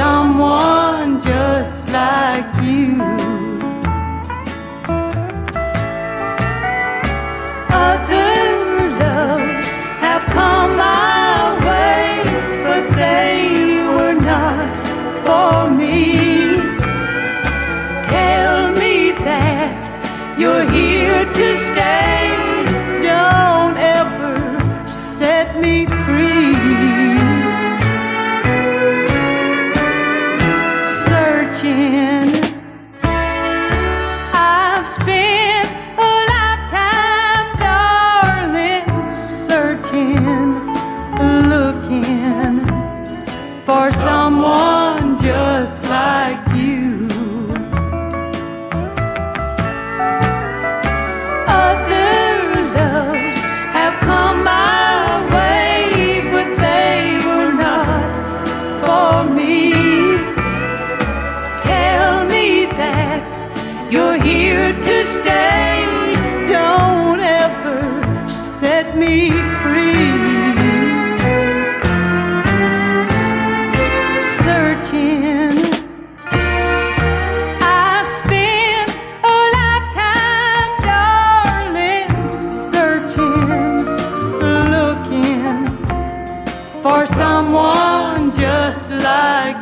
someone just like you. Other loves have come my way, but they were not for me. Tell me that you're here to stay. someone just like you. Other loves have come my way, but they were not for me. Tell me that you're here to stay. For someone just like